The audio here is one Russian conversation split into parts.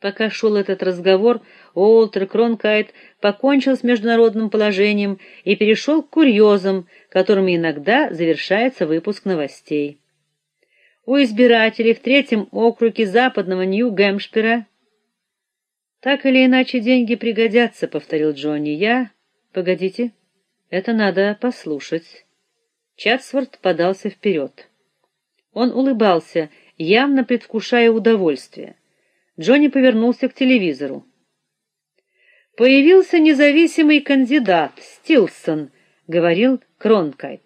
Пока шел этот разговор, Уолтер Кронкайт покончил с международным положением и перешел к курьезам, которыми иногда завершается выпуск новостей. У избирателей в третьем округе западного Нью-Гэмпшира так или иначе деньги пригодятся, повторил Джонни. Я, погодите, это надо послушать. Чатсворт подался вперед. Он улыбался, явно предвкушая удовольствие. Джонни повернулся к телевизору. Появился независимый кандидат Стилсон, говорил Кронкайт.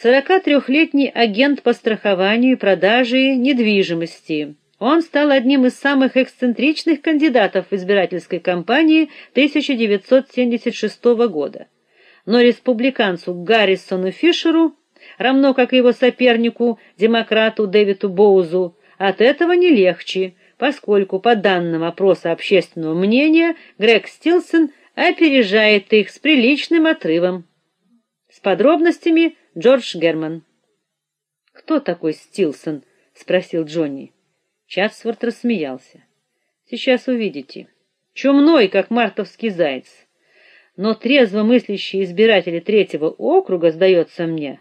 43-летний агент по страхованию и продаже недвижимости. Он стал одним из самых эксцентричных кандидатов в избирательской кампании 1976 года. Но республиканцу Гаррисону Фишеру, равно как и его сопернику, демократу Дэвиду Боузу, от этого не легче поскольку по данным опроса общественного мнения Грег Стилсон опережает их с приличным отрывом. С подробностями Джордж Герман. Кто такой Стилсон? спросил Джонни. Чатсворт рассмеялся. Сейчас увидите. Чумной, как мартовский заяц. Но трезво мыслящие избиратели третьего округа, сдается мне,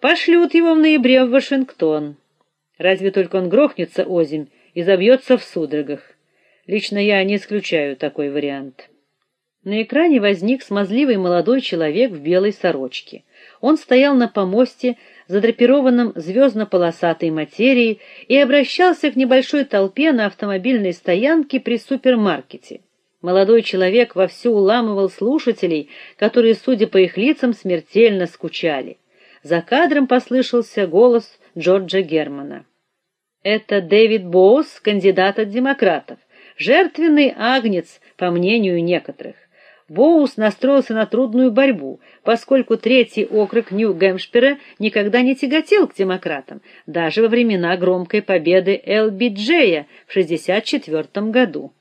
пошлют его в ноябре в Вашингтон. Разве только он грохнется озимь и забьется в судорогах. Лично я не исключаю такой вариант. На экране возник смазливый молодой человек в белой сорочке. Он стоял на помосте, задрапированном звездно-полосатой материей, и обращался к небольшой толпе на автомобильной стоянке при супермаркете. Молодой человек вовсю уламывал слушателей, которые, судя по их лицам, смертельно скучали. За кадром послышался голос Джорджа Германа. Это Дэвид Боус, кандидат от демократов, жертвенный агнец, по мнению некоторых. Боус настроился на трудную борьбу, поскольку третий округ Нью-Гэмпшира никогда не тяготел к демократам, даже во времена громкой победы ЛБДЖ в 64 году.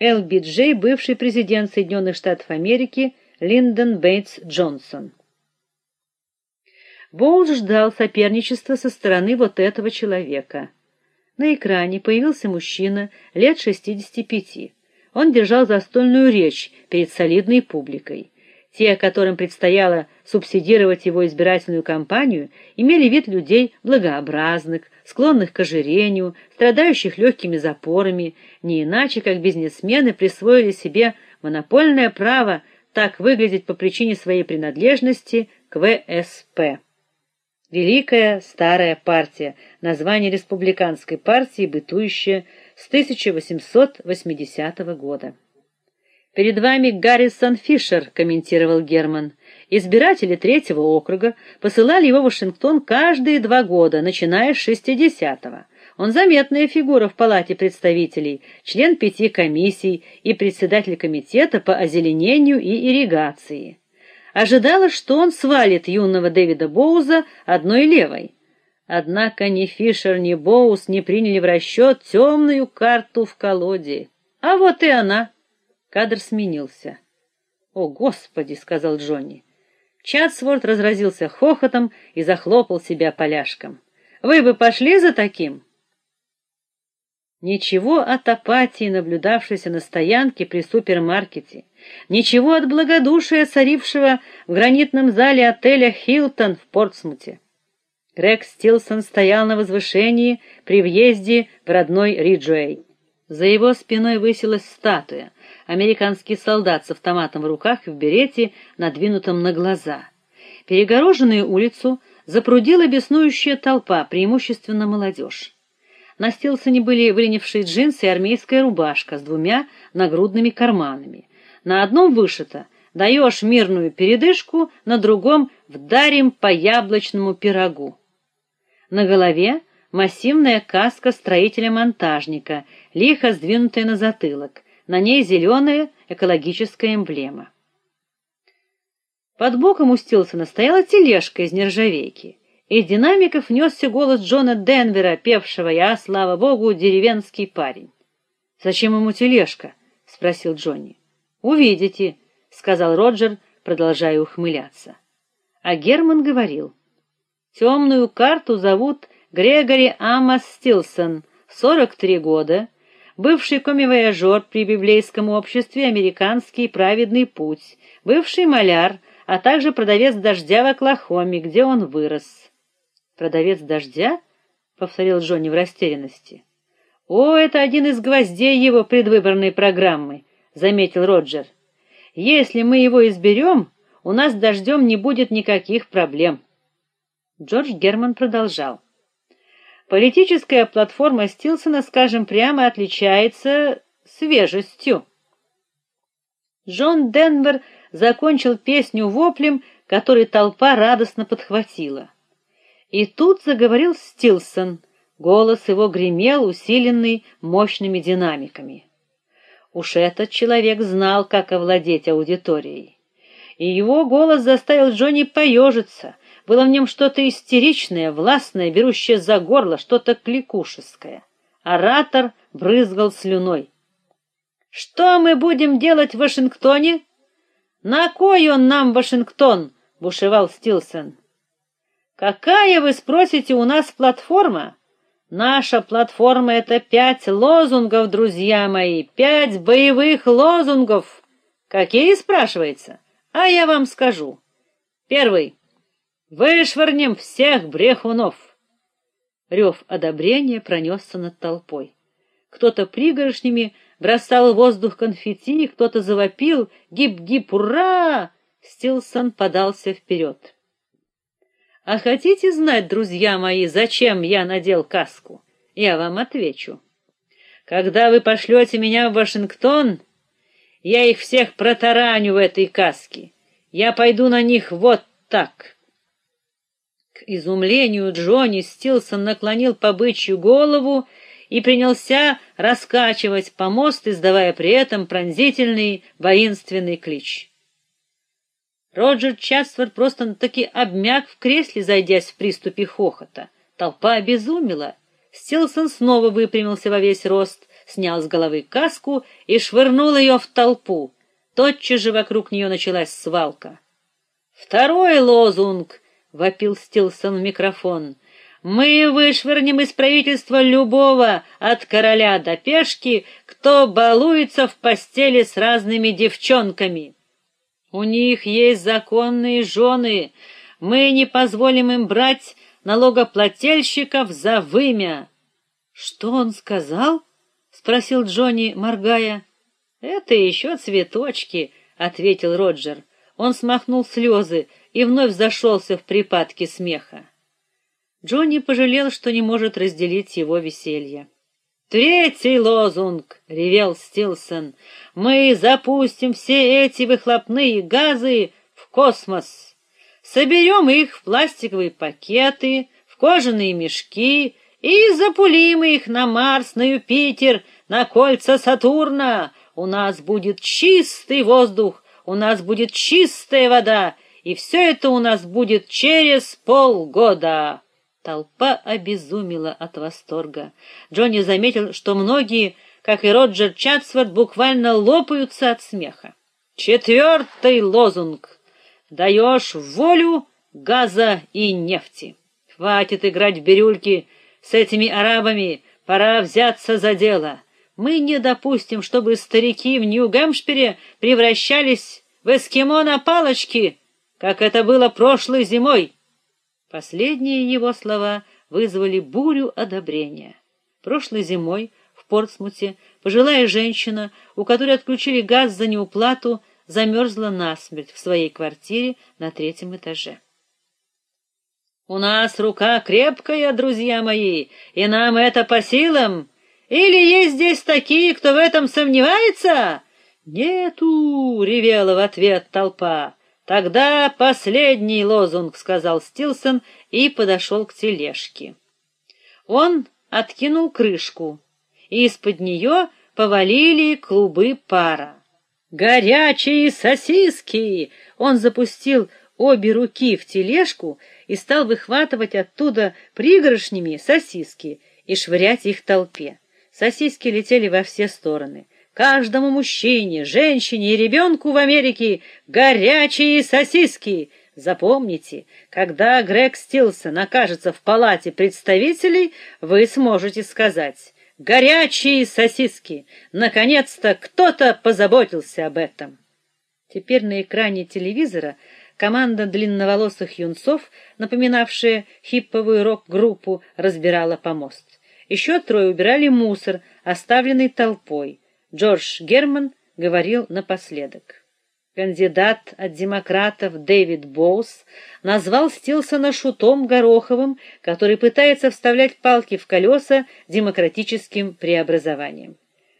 ЛБДЖ бывший президент Соединенных Штатов Америки Линдон Бейтс Джонсон. Боус ждал соперничества со стороны вот этого человека. На экране появился мужчина лет 65. Он держал застольную речь перед солидной публикой. Те, которым предстояло субсидировать его избирательную кампанию, имели вид людей благообразных, склонных к ожирению, страдающих легкими запорами, не иначе как бизнесмены присвоили себе монопольное право так выглядеть по причине своей принадлежности к ВСП. Великая старая партия, название республиканской партии, бытующее с 1880 года. Перед вами Гаррисон Фишер, комментировал Герман. Избиратели третьего округа посылали его в Вашингтон каждые два года, начиная с 60-го. Он заметная фигура в Палате представителей, член пяти комиссий и председатель комитета по озеленению и ирригации ожидала, что он свалит юного Дэвида Боуза одной левой. Однако ни Фишер, ни Боуз не приняли в расчет темную карту в колоде. А вот и она. Кадр сменился. "О, господи", сказал Джонни. Чатсворт разразился хохотом и захлопал себя поляшком. "Вы бы пошли за таким?" Ничего от апатии, наблюдавшейся на стоянке при супермаркете, ничего от благодушия, царившего в гранитном зале отеля Хилтон в Портсмуте. Грег Стилсон стоял на возвышении при въезде в родной Риджуэй. За его спиной высилась статуя, американский солдат с автоматом в руках и в берете, надвинутом на глаза. Перегороженную улицу запрудила беснующая толпа, преимущественно молодежь. На Стилсоне были выленившие джинсы и армейская рубашка с двумя нагрудными карманами. На одном вышито «Даешь мирную передышку», на другом «Вдарим по яблочному пирогу». На голове массивная каска строителя-монтажника, лихо сдвинутая на затылок. На ней зеленая экологическая эмблема. Под боком у Стилсона стояла тележка из нержавейки. Из динамиков несся голос Джона Денвера, певшего «Я, слава богу, деревенский парень». «Зачем ему тележка?» — спросил Джонни. «Увидите», — сказал Роджер, продолжая ухмыляться. А Герман говорил. «Темную карту зовут Грегори Амос Стилсон, 43 года, бывший комивояжер при библейском обществе «Американский праведный путь», бывший маляр, а также продавец дождя в Оклахоме, где он вырос. «Продавец дождя?» — повторил Джонни в растерянности. «О, это один из гвоздей его предвыборной программы», — заметил Роджер. «Если мы его изберем, у нас дождем не будет никаких проблем». Джордж Герман продолжал. Политическая платформа Стилсона, скажем прямо, отличается свежестью. Джон Денвер закончил песню воплем, который толпа радостно подхватила. И тут заговорил Стилсон. Голос его гремел, усиленный мощными динамиками. Уж этот человек знал, как овладеть аудиторией. И его голос заставил Джонни поежиться — было в нем что-то истеричное, властное, берущее за горло, что-то кликушеское. Оратор брызгал слюной. Что мы будем делать в Вашингтоне? На кой он нам Вашингтон? бушевал Стилсон. Какая, вы спросите, у нас платформа? Наша платформа это пять лозунгов, друзья мои, пять боевых лозунгов. Какие, спрашивается? А я вам скажу. Первый Вышвырнем всех брехунов. Рев одобрения пронесся над толпой. Кто-то пригоршнями бросал в воздух конфетти, кто-то завопил: "Гип-гип, ура!" Стилсон подался вперед. А хотите знать, друзья мои, зачем я надел каску? Я вам отвечу. Когда вы пошлете меня в Вашингтон, я их всех протараню в этой каске. Я пойду на них вот так. К изумлению Джонни Стилсон наклонил по бычью голову и принялся раскачивать помост, издавая при этом пронзительный воинственный клич. Роджер Чатсворт просто-таки обмяк в кресле, зайдясь в приступе хохота. Толпа обезумела. Стилсон снова выпрямился во весь рост, снял с головы каску и швырнул ее в толпу. Тотчас же вокруг нее началась свалка. Второй лозунг — вопил Стилсон в микрофон. «Мы вышвырнем из правительства любого, от короля до пешки, кто балуется в постели с разными девчонками. У них есть законные жены. Мы не позволим им брать налогоплательщиков за вымя». «Что он сказал?» — спросил Джонни, моргая. «Это еще цветочки», — ответил Роджер. Он смахнул слезы и вновь зашелся в припадке смеха. Джонни пожалел, что не может разделить его веселье. Третий лозунг, ревел Стилсон. Мы запустим все эти выхлопные газы в космос. Соберем их в пластиковые пакеты, в кожаные мешки и запулим их на Марс, на Юпитер, на кольца Сатурна. У нас будет чистый воздух, у нас будет чистая вода, и все это у нас будет через полгода. Толпа обезумела от восторга. Джонни заметил, что многие, как и Роджер Чатсворт, буквально лопаются от смеха. Четвертый лозунг. Даешь волю газа и нефти. Хватит играть в бирюльки с этими арабами, пора взяться за дело. Мы не допустим, чтобы старики в Нью-Гэмпшире превращались в эскимо на палочке, как это было прошлой зимой. Последние его слова вызвали бурю одобрения. Прошлой зимой в Портсмуте пожилая женщина, у которой отключили газ за неуплату, замерзла насмерть в своей квартире на третьем этаже. У нас рука крепкая, друзья мои, и нам это по силам. Или есть здесь такие, кто в этом сомневается? Нету, ревела в ответ толпа. Тогда последний лозунг, сказал Стилсон и подошел к тележке. Он откинул крышку, и из-под нее повалили клубы пара. Горячие сосиски! Он запустил обе руки в тележку и стал выхватывать оттуда пригоршнями сосиски и швырять их толпе. Сосиски летели во все стороны. Каждому мужчине, женщине и ребенку в Америке горячие сосиски. Запомните, когда Грег Стилсон окажется в палате представителей, вы сможете сказать: горячие сосиски. Наконец-то кто-то позаботился об этом. Теперь на экране телевизора команда длинноволосых юнцов, напоминавшая хипповую рок-группу, разбирала помост. Еще трое убирали мусор, оставленный толпой. Джордж Герман говорил напоследок. Кандидат от демократов Дэвид Боус назвал Стилсона шутом Гороховым, который пытается вставлять палки в колеса демократическим преобразованием.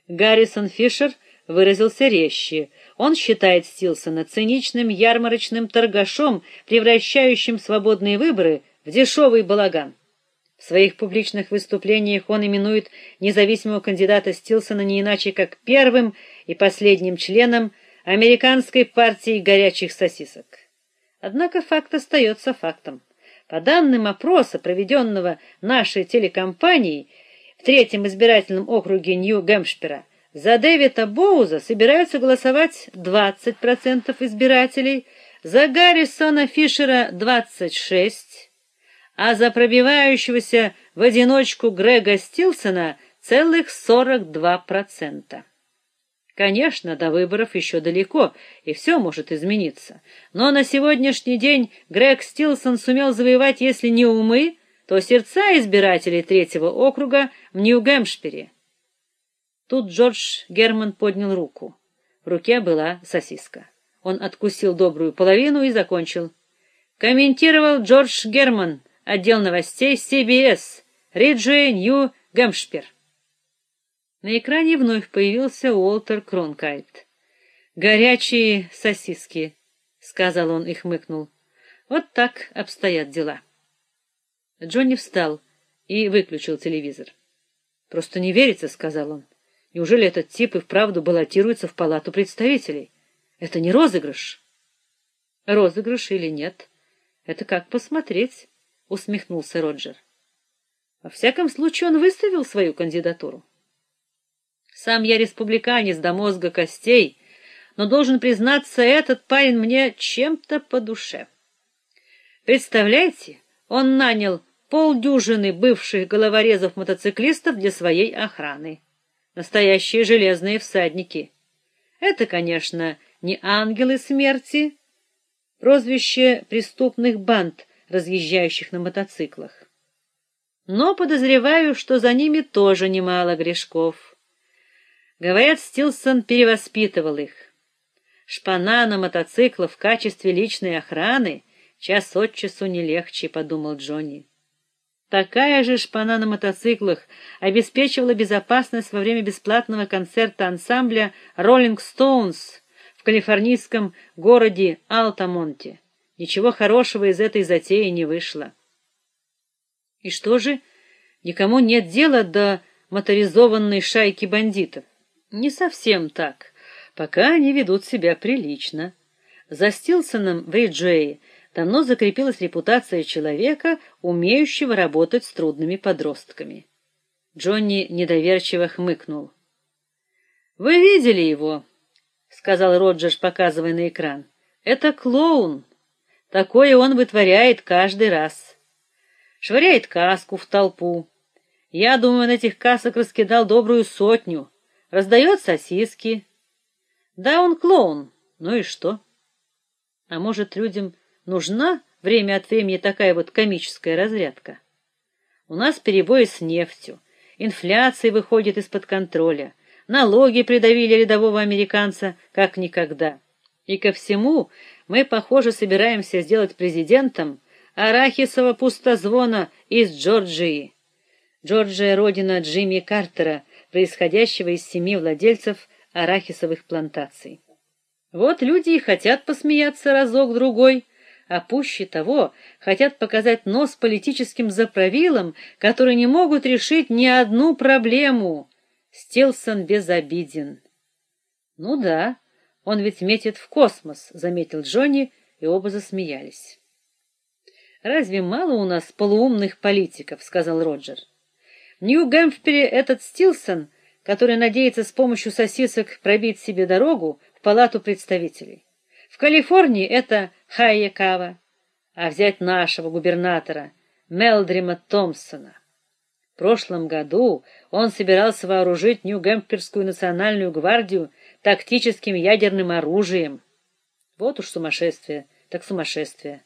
Гаррисон Фишер выразился резче. Он считает Стилсона циничным ярмарочным торгашом, превращающим свободные выборы в дешевый балаган. В своих публичных выступлениях он именует независимого кандидата Стилсона не иначе как первым и последним членом американской партии горячих сосисок. Однако факт остается фактом. По данным опроса, проведенного нашей телекомпанией в третьем избирательном округе Нью-Гэмпшира, за Дэвида Боуза собираются голосовать 20% избирателей, за Гаррисона Фишера 26, а за пробивающегося в одиночку Грега Стилсона целых 42%. Конечно, до выборов еще далеко, и все может измениться. Но на сегодняшний день Грег Стилсон сумел завоевать, если не умы, то сердца избирателей третьего округа в Нью-Гэмпшире. Тут Джордж Герман поднял руку. В руке была сосиска. Он откусил добрую половину и закончил. Комментировал Джордж Герман, отдел новостей CBS, Риджи, Нью-Гэмпшир. На экране вновь появился Уолтер Кронкайт. «Горячие сосиски», — сказал он и хмыкнул. «Вот так обстоят дела». Джонни встал и выключил телевизор. «Просто не верится», — сказал он. «Неужели этот тип и вправду баллотируется в палату представителей? Это не розыгрыш?» «Розыгрыш или нет? Это как посмотреть», — усмехнулся Роджер. «Во всяком случае, он выставил свою кандидатуру. Сам я республиканец до мозга костей, но должен признаться, этот парень мне чем-то по душе. Представляете, он нанял полдюжины бывших головорезов-мотоциклистов для своей охраны. Настоящие железные всадники. Это, конечно, не ангелы смерти, прозвище преступных банд, разъезжающих на мотоциклах. Но подозреваю, что за ними тоже немало грешков. Говорят, Стилсон перевоспитывал их. Шпана на мотоциклах в качестве личной охраны час от часу не легче, подумал Джонни. Такая же шпана на мотоциклах обеспечивала безопасность во время бесплатного концерта ансамбля Rolling Stones в калифорнийском городе Алтамонте. Ничего хорошего из этой затеи не вышло. И что же, никому нет дела до моторизованной шайки бандитов? Не совсем так. Пока они ведут себя прилично. За Стилсоном в Эйджее давно закрепилась репутация человека, умеющего работать с трудными подростками. Джонни недоверчиво хмыкнул. Вы видели его? сказал Роджер, показывая на экран. Это клоун. Такое он вытворяет каждый раз. Швыряет каску в толпу. Я думаю, он этих касок раскидал добрую сотню раздает сосиски. Да, он клоун. Ну и что? А может, людям нужна время от времени такая вот комическая разрядка? У нас перебои с нефтью, инфляция выходит из-под контроля, налоги придавили рядового американца как никогда. И ко всему мы, похоже, собираемся сделать президентом арахисового пустозвона из Джорджии. Джорджия родина Джимми Картера, происходящего из семи владельцев арахисовых плантаций. Вот люди и хотят посмеяться разок другой, а пуще того, хотят показать нос политическим заправилам, которые не могут решить ни одну проблему. Стилсон безобиден. Ну да, он ведь метит в космос, заметил Джонни, и оба засмеялись. Разве мало у нас полуумных политиков, сказал Роджер. Нью-Гэмпшире этот Стилсон, который надеется с помощью сосисок пробить себе дорогу в палату представителей. В Калифорнии это Хайекава, а взять нашего губернатора Мелдрима Томпсона. В прошлом году он собирался вооружить Нью-Гэмпфирскую национальную гвардию тактическим ядерным оружием. Вот уж сумасшествие, так сумасшествие.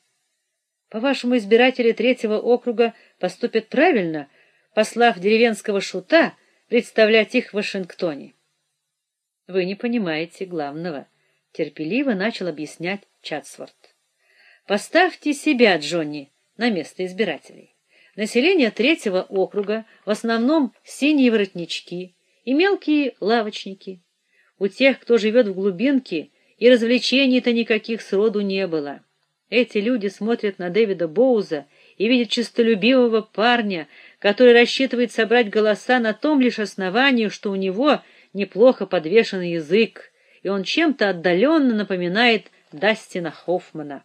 По-вашему, избиратели третьего округа поступят правильно, послав деревенского шута представлять их в Вашингтоне? Вы не понимаете главного, терпеливо начал объяснять Чатсворт. Поставьте себя, Джонни, на место избирателей. Население третьего округа в основном синие воротнички и мелкие лавочники. У тех, кто живет в глубинке, и развлечений-то никаких сроду не было. Эти люди смотрят на Дэвида Боуза и видят честолюбивого парня, который рассчитывает собрать голоса на том лишь основании, что у него неплохо подвешен язык, и он чем-то отдаленно напоминает Дастина Хоффмана.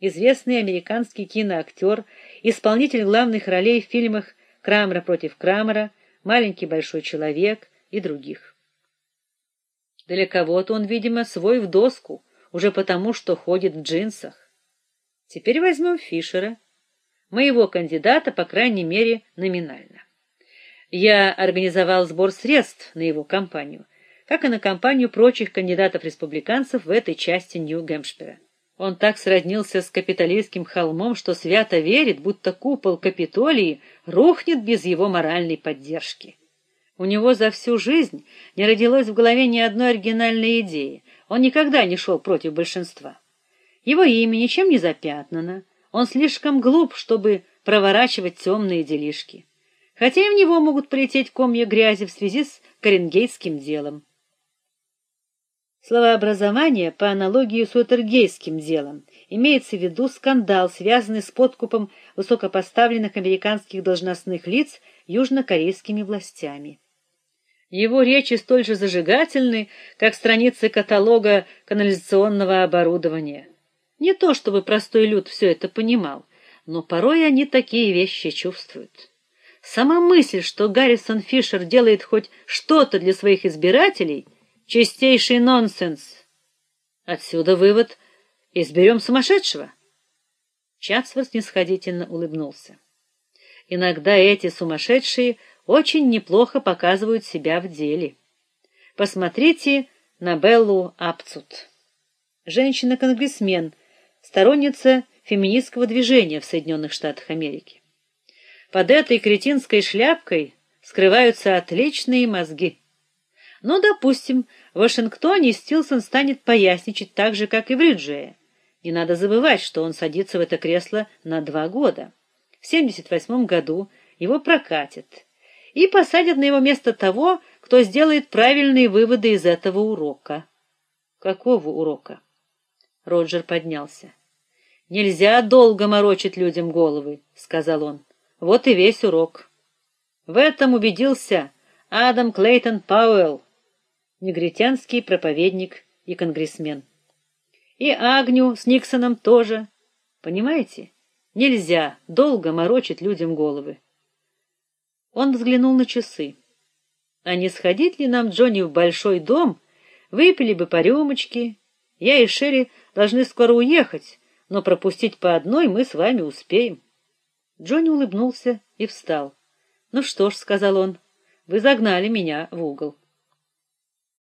Известный американский киноактер, исполнитель главных ролей в фильмах Крамера против Крамера, Маленький большой человек и других. Для кого-то он, видимо, свой в доску, уже потому, что ходит в джинсах. Теперь возьмем Фишера, моего кандидата, по крайней мере, номинально. Я организовал сбор средств на его кампанию, как и на кампанию прочих кандидатов-республиканцев в этой части Нью-Гэмпшира. Он так сроднился с капиталистским холмом, что свято верит, будто купол Капитолии рухнет без его моральной поддержки. У него за всю жизнь не родилось в голове ни одной оригинальной идеи. Он никогда не шел против большинства. Его имя ничем не запятнано. Он слишком глуп, чтобы проворачивать темные делишки. Хотя и в него могут прилететь комья грязи в связи с Коренгейтским делом. Словообразование по аналогии с Уотергейским делом имеется в виду скандал, связанный с подкупом высокопоставленных американских должностных лиц южнокорейскими властями. Его речи столь же зажигательны, как страницы каталога канализационного оборудования. Не то чтобы простой люд все это понимал, но порой они такие вещи чувствуют. Сама мысль, что Гаррисон Фишер делает хоть что-то для своих избирателей, чистейший нонсенс. Отсюда вывод: изберем сумасшедшего. Чатсворт снисходительно улыбнулся. Иногда эти сумасшедшие очень неплохо показывают себя в деле. Посмотрите на Беллу Апцут. Женщина-конгрессмен, сторонница феминистского движения в Соединенных Штатах Америки. Под этой кретинской шляпкой скрываются отличные мозги. Но, допустим, в Вашингтоне Стилсон станет поясничать так же, как и в Риджее. Не надо забывать, что он садится в это кресло на два года. В 78 году его прокатит и посадят на его место того, кто сделает правильные выводы из этого урока. Какого урока? Роджер поднялся. Нельзя долго морочить людям головы, сказал он. Вот и весь урок. В этом убедился Адам Клейтон Пауэлл, негритянский проповедник и конгрессмен. И Агню с Никсоном тоже. Понимаете? Нельзя долго морочить людям головы. Он взглянул на часы. А не сходить ли нам, Джонни, в большой дом? Выпили бы по рюмочке. Я и Шерри должны скоро уехать, но пропустить по одной мы с вами успеем. Джонни улыбнулся и встал. "Ну что ж", сказал он. "Вы загнали меня в угол.